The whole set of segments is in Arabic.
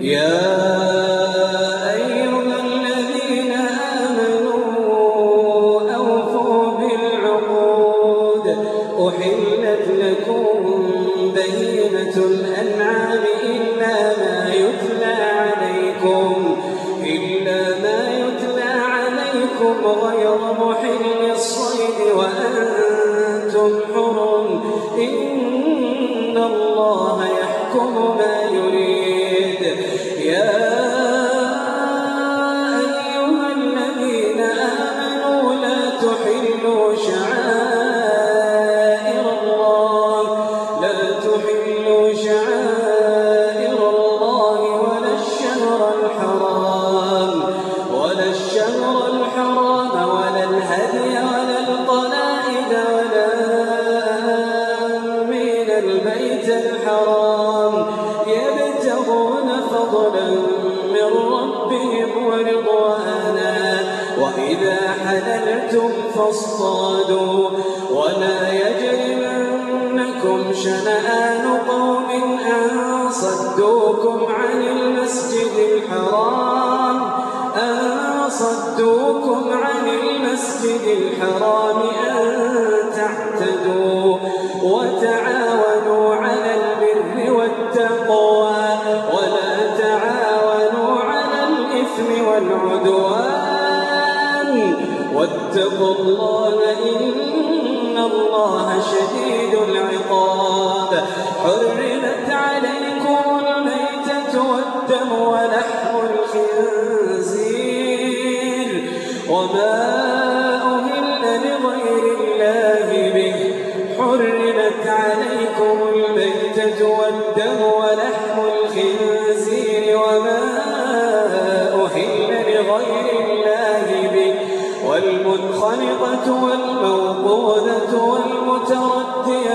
يا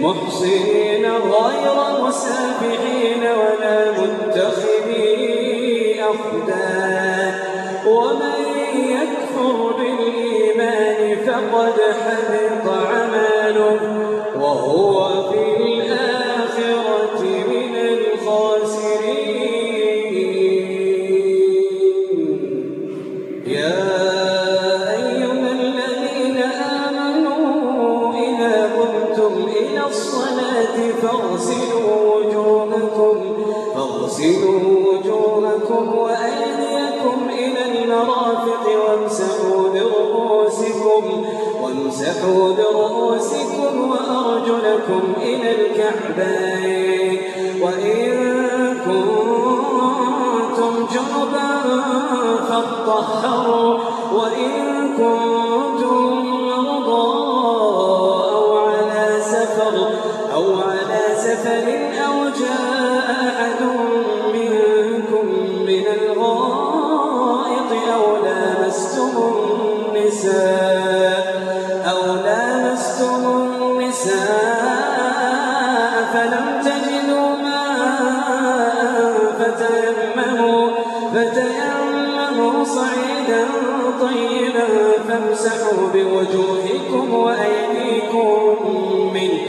محصنين غير مسابعين ولا متخذي أخدان ومن يكفر بالإيمان فقد حبط عمله وهو فتيمموا, فتيمموا صعيدا طيبا فامسحوا بوجوهكم وأيديكم منه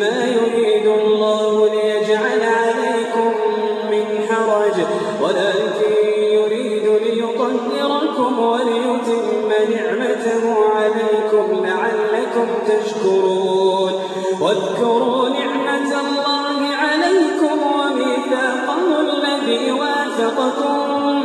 ما يريد الله ليجعل عليكم من حرج ولكن يريد ليطهركم وليتم نعمته عليكم لعلكم تشكرون. واذكروا نعمة صدقكم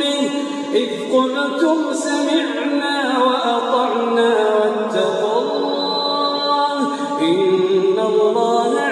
به. إذ قلتم سمعنا وأطعنا واتقوا الله إن الله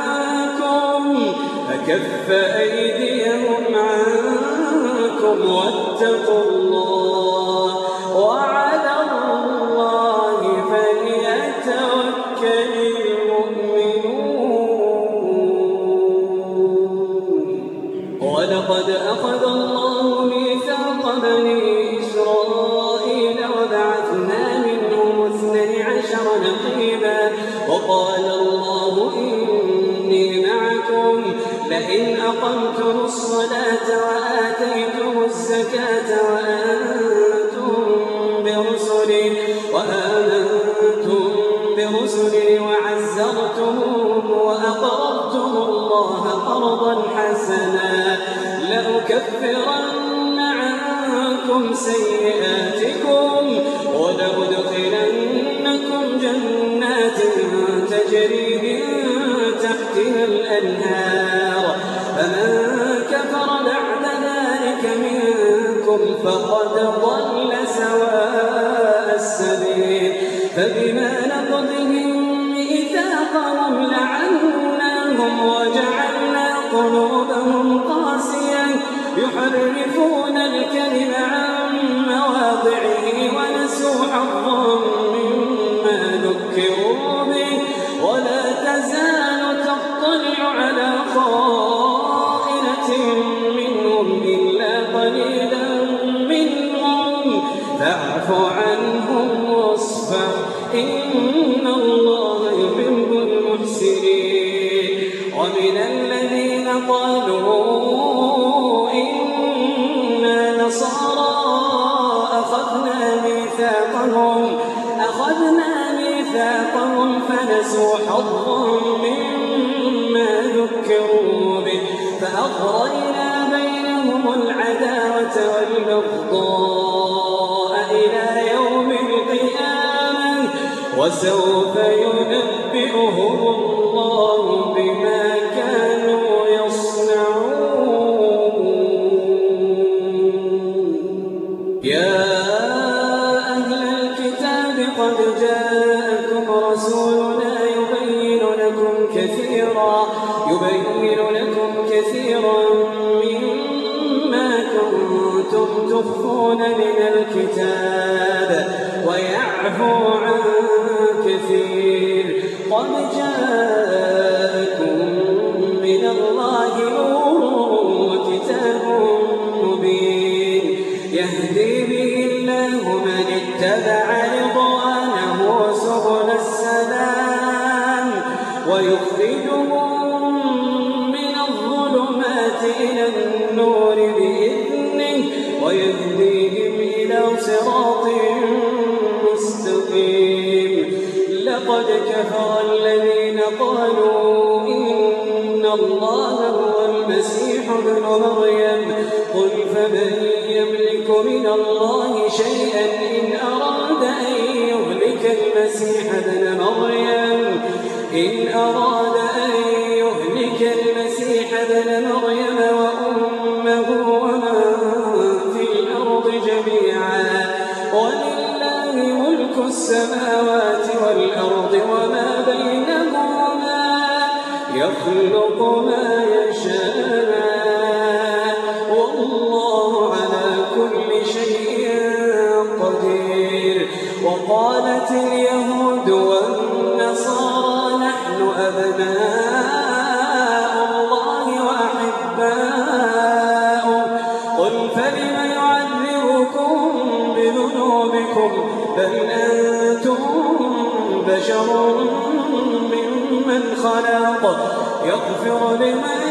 كف أيديهم عنكم واتقوا وسوف الله هو المسيح ابن مريم. قل فمن يملك من الله شيئا إن أراد أن يهلك المسيح ابن مريم. إن أراد أن يهلك المسيح ابن مريم وأمه ومن في الأرض جميعا. ولله ملك السماوات وقالت اليهود والنصارى نحن أبناء الله وأحباؤه قل فلم يعذبكم بذنوبكم بل أنتم بشر ممن خلق. يغفر لمن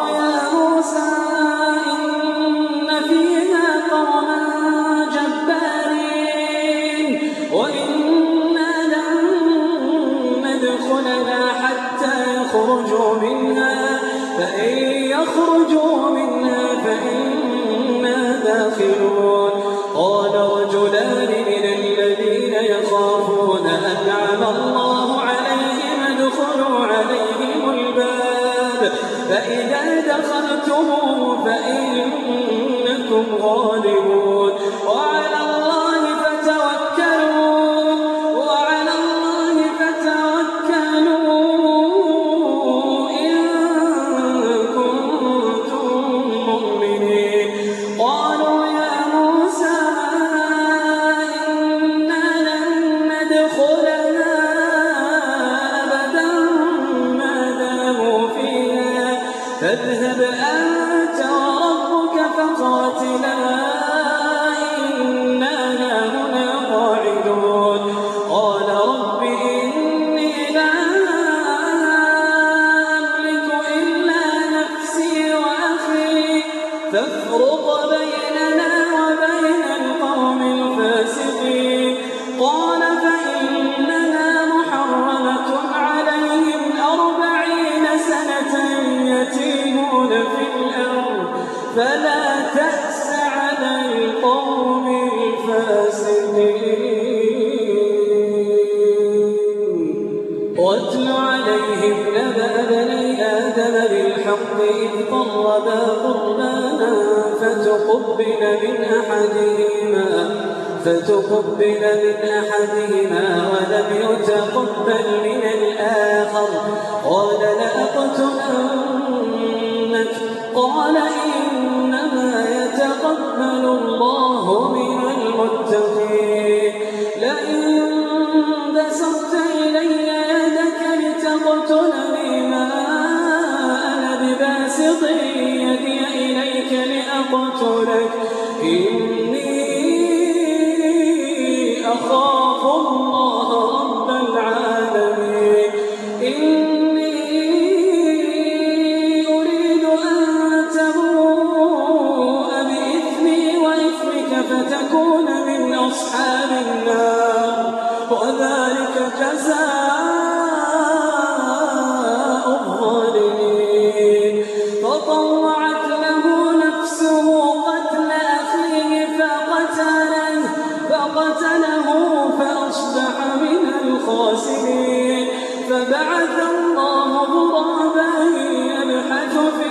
فاذهب الخاسرين فبعث الله غرابا يبحث في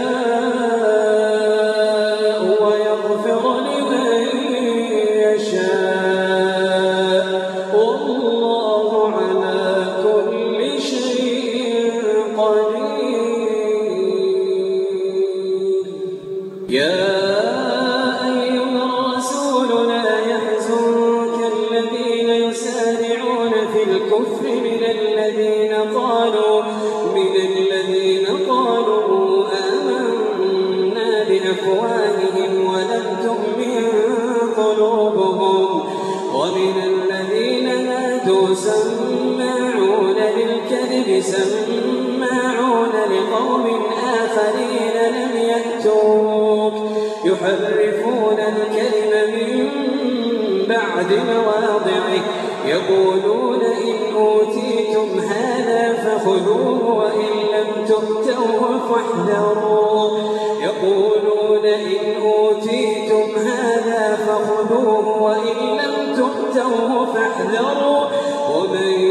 لم تؤتوه فاحذروا يقولون إن أوتيتم هذا فخذوه وإن لم تؤتوه فاحذروا. ومن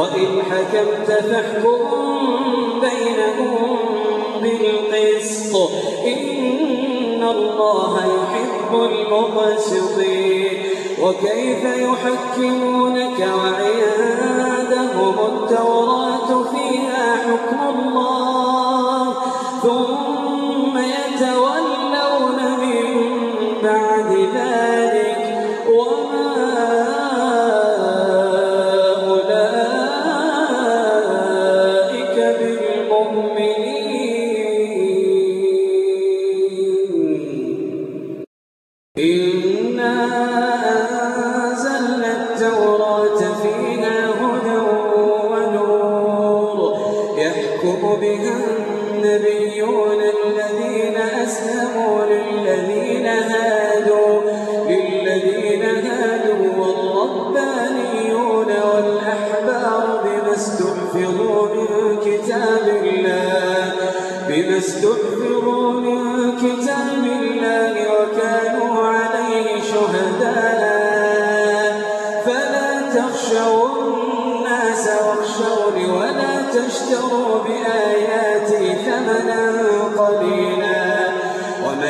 وإن حكمت فاحكم بينهم بالقسط. إن الله يحب المقسطين. وكيف يحكمونك وعندهم التوراة فيها حكم الله؟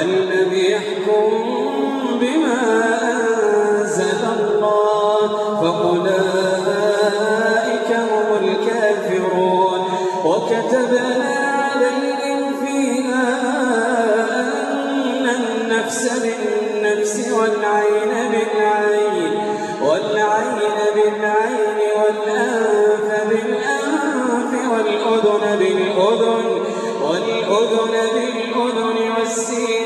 لم يحكم بما أنزل الله. فأولئك هم الكافرون. وكتبنا والعين بالعين والعين بالعين والأنف بالأنف والأذن بالأذن والأذن بالأذن والسن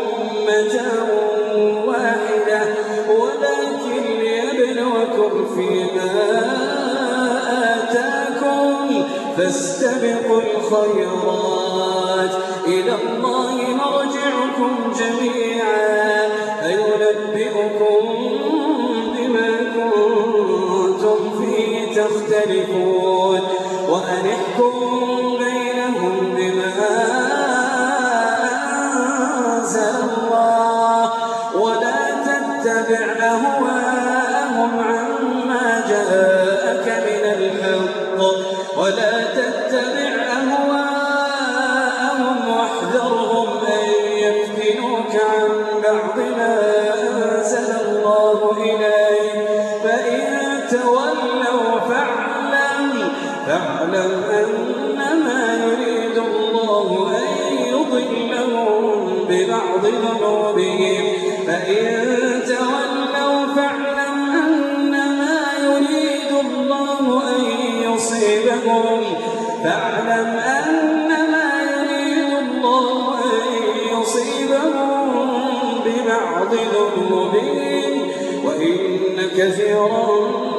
فاستبقوا الخيرات. إلى الله مرجعكم جميعا. فينبئكم بما كنتم فيه تختلفون. كثيرا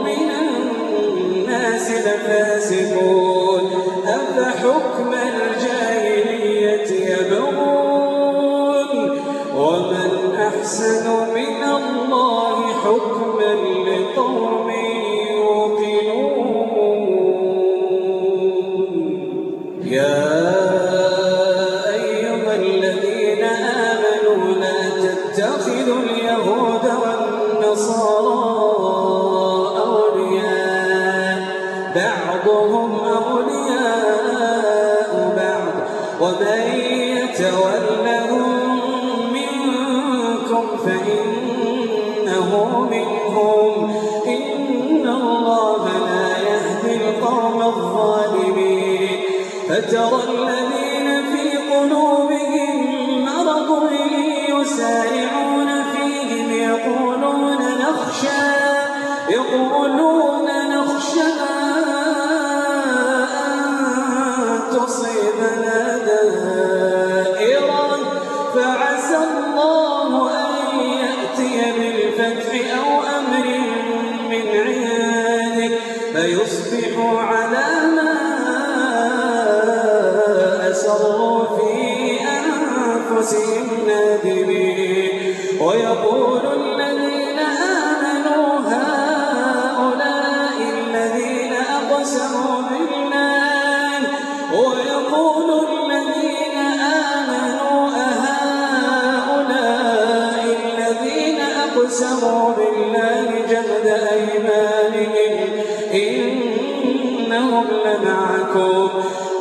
من الناس لفاسقون. أفحكم الجاهلية يبغون ومن أحسن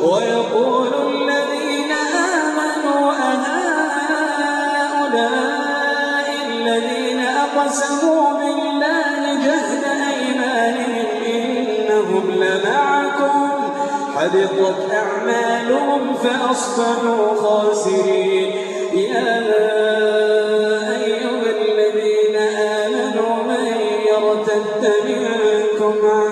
ويقول أقسموا بالله جهد أيمانهم إنهم لمعكم. حبطت أعمالهم فأصبحوا خاسرين. يا أيها الذين آمنوا من يرتد منكم عن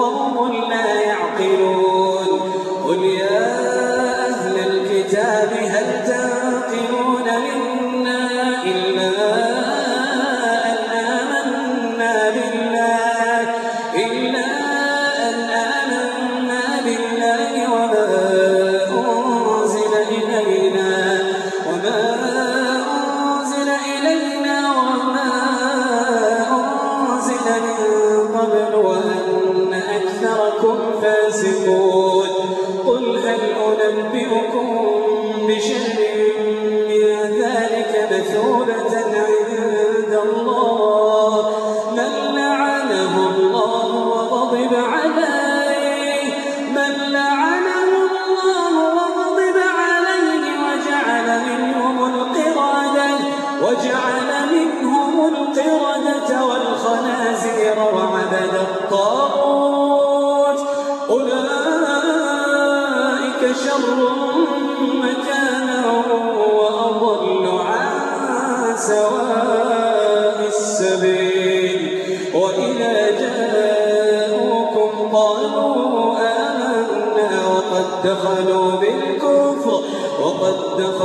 قوم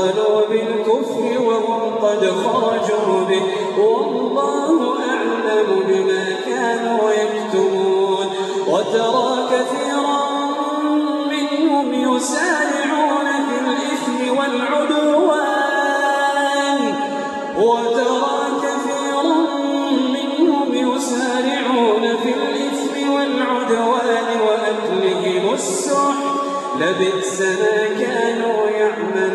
دخلوا بالكفر وهم قد خرجوا به والله أعلم بما كانوا يكتمون وترى كثيرا منهم يسارعون في الإثم والعدوان وترى كثيرا منهم يسارعون في الإثم والعدوان وأكلهم السحر لبئس ما كانوا يعملون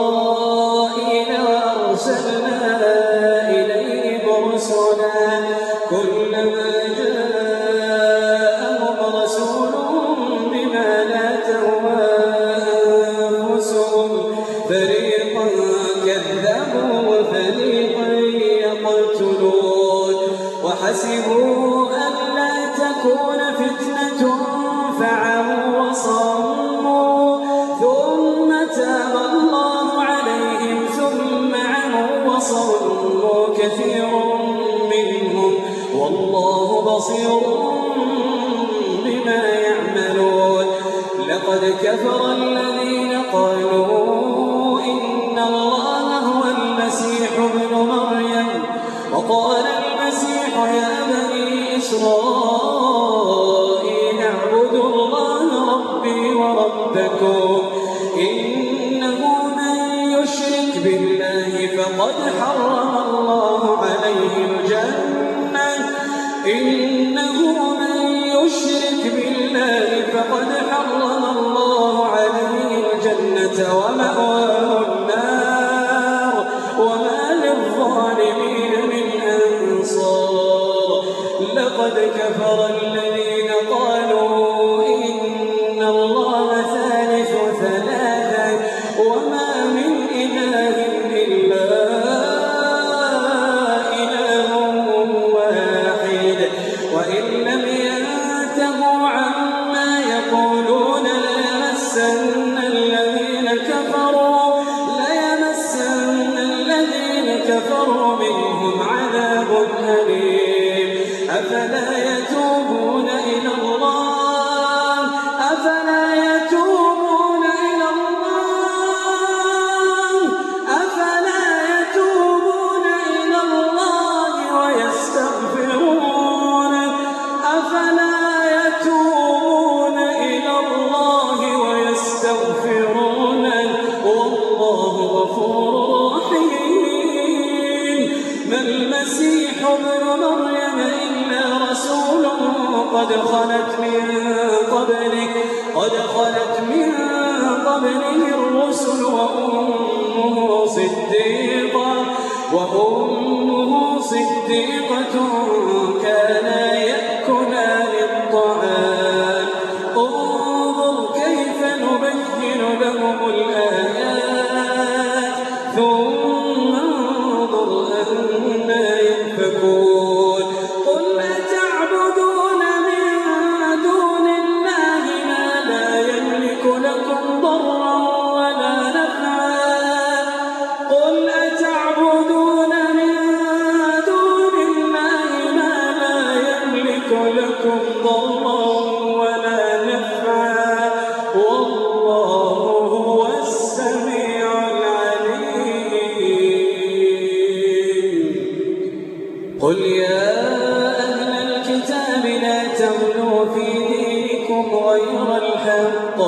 غير الحق.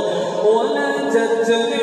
ولا تتبع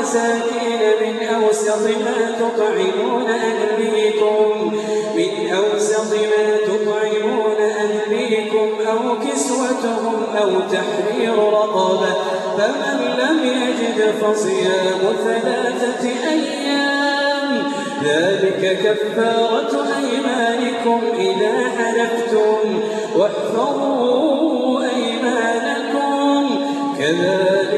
مساكين من أوسط ما تطعمون أهليكم من أوسط ما تطعمون أهليكم أو كسوتهم أو تحرير رقبة فمن لم يجد فصيام ثلاثة أيام ذلك كفارة أيمانكم إذا حلفتم واحفظوا أيمانكم كذلك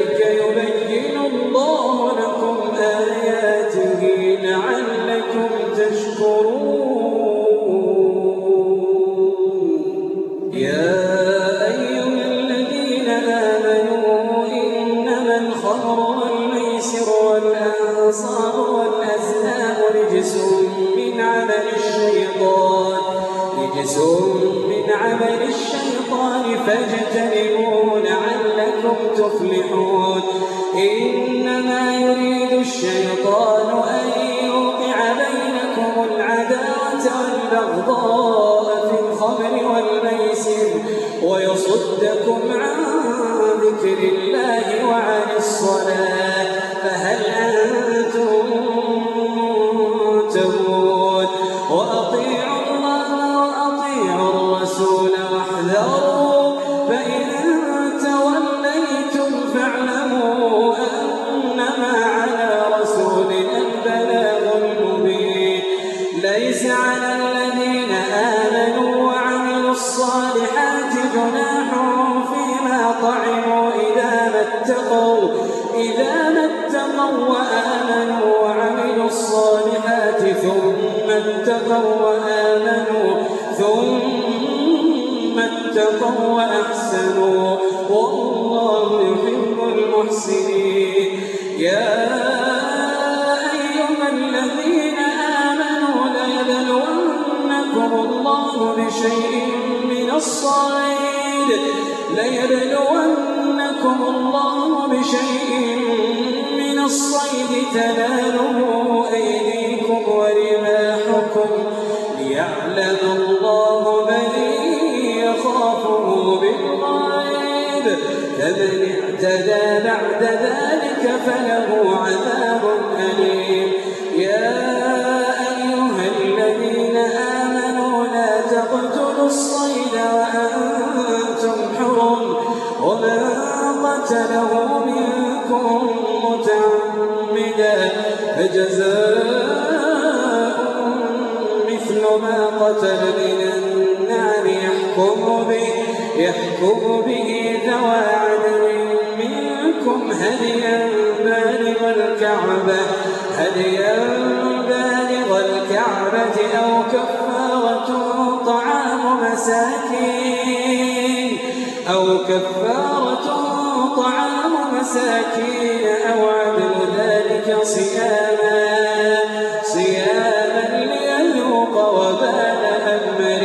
فكفارته طعام مساكين أو عدل ذلك صياما صياما ليذوق وبال أمر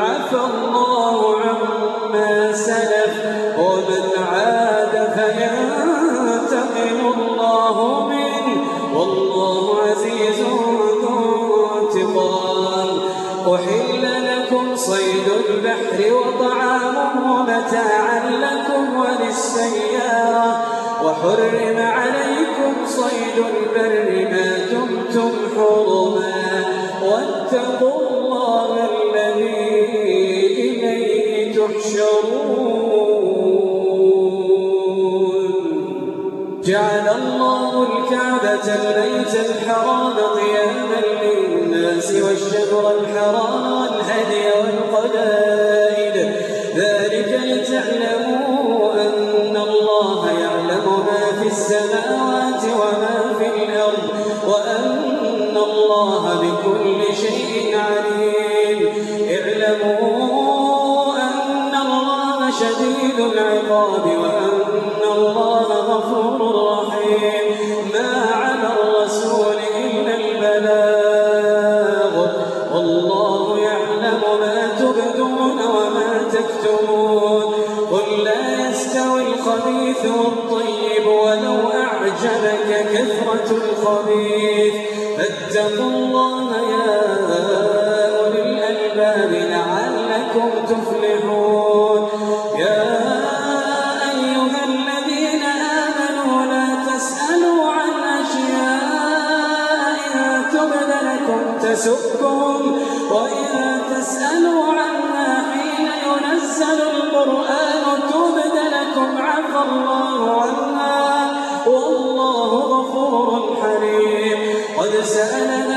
عفى الله عما سلف ومن عاد فينتقم الله منه. والله عزيز ذو انتقام. أحل لكم صيد البحر وطعامه متاعا عن السيارة وحرم عليكم صيد البر ما دمتم حرما. واتقوا الله الذي إليه تحشرون. جعل الله الكعبة البيت الحرام قياما للناس والشهر تسبهم وإن تسألوا عنا حين ينزل القرآن تبد لكم عفى الله عنا. والله غفور حليم. قد سألنا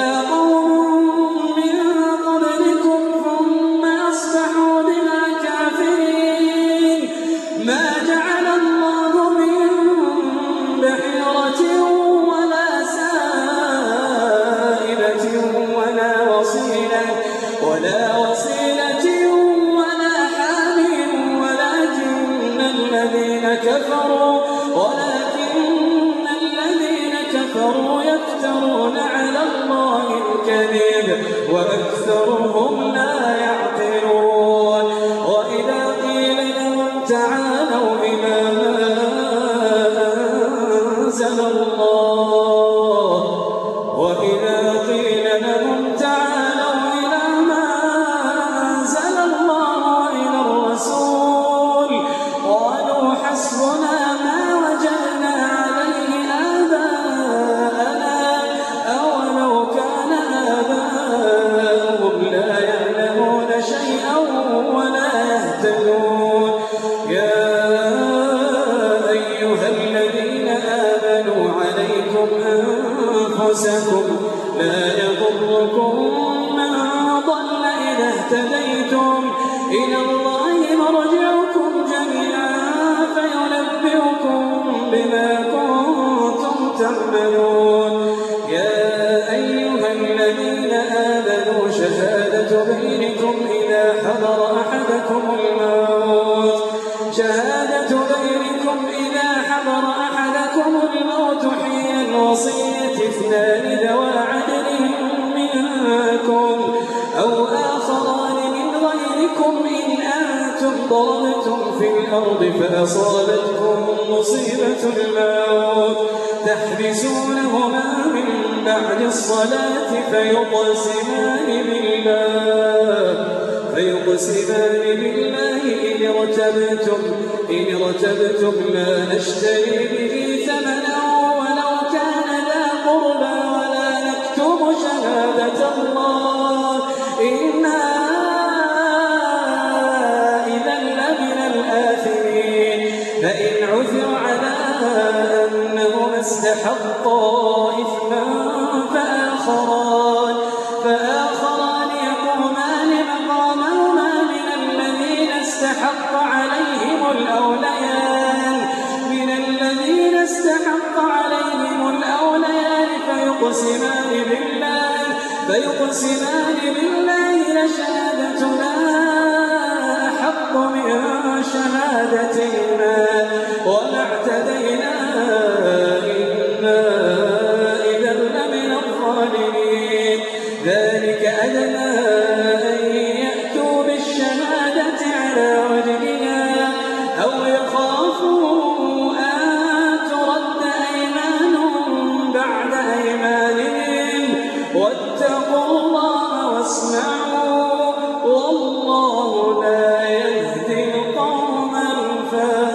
شهادة بينكم إذا حضر أحدكم الموت. شهادة بينكم إذا حضر أحدكم الموت حين الوصية اثنان ذوى عدل منكم. أو آخران من غيركم إن أنتم ضربتم في الأرض فأصابتكم مصيبة الموت. تحبسونهما من بعد الصلاة فيقسمان بالله فيقسمان بالله إن ارتبتم إن ارتبتم لا نشتري به ثمنا ولو كان ذا قربى ولا نكتم شهادة الله. إنا إذا لمن الآثمين. فإن عثر على أنهما استحقا إثما فيقسمان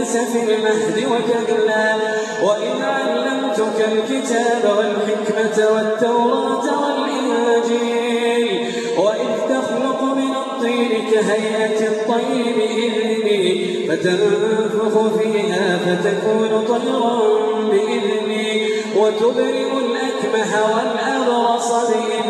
الناس في المهد وكهلا وإذ علمتك الكتاب والحكمة والتوراة والإنجيل. وإذ تخلق من الطين كهيئة الطير بإذني. فتنفخ فيها فتكون طيرا بإذني. وتبرئ الأكمه والأبرص بإذني.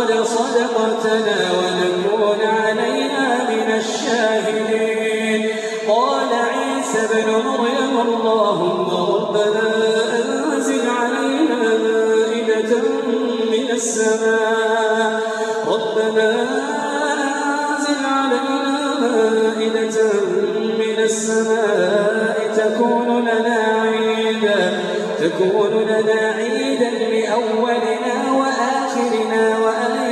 قد صدقتنا ونكون عليها من الشاهدين. قال عيسى ابن مريم اللهم ربنا أنزل علينا مائدة من السماء. ربنا أنزل علينا مائدة من السماء. تكون لنا عيدا تكون لنا عيدا لأولنا وآخرنا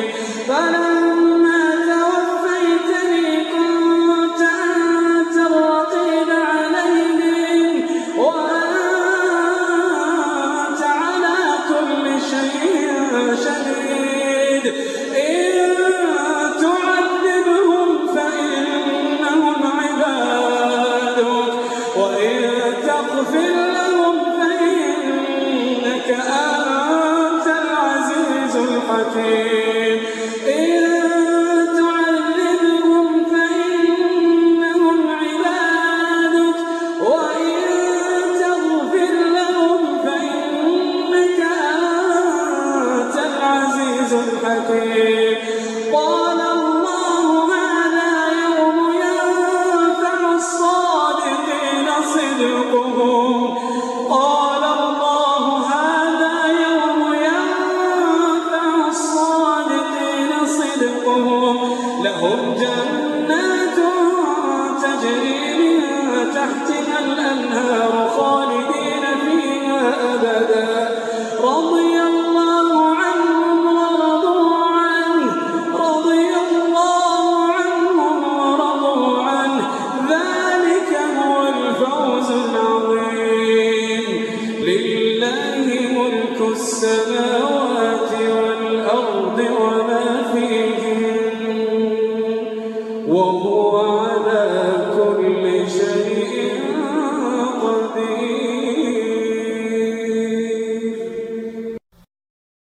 فيهم فلما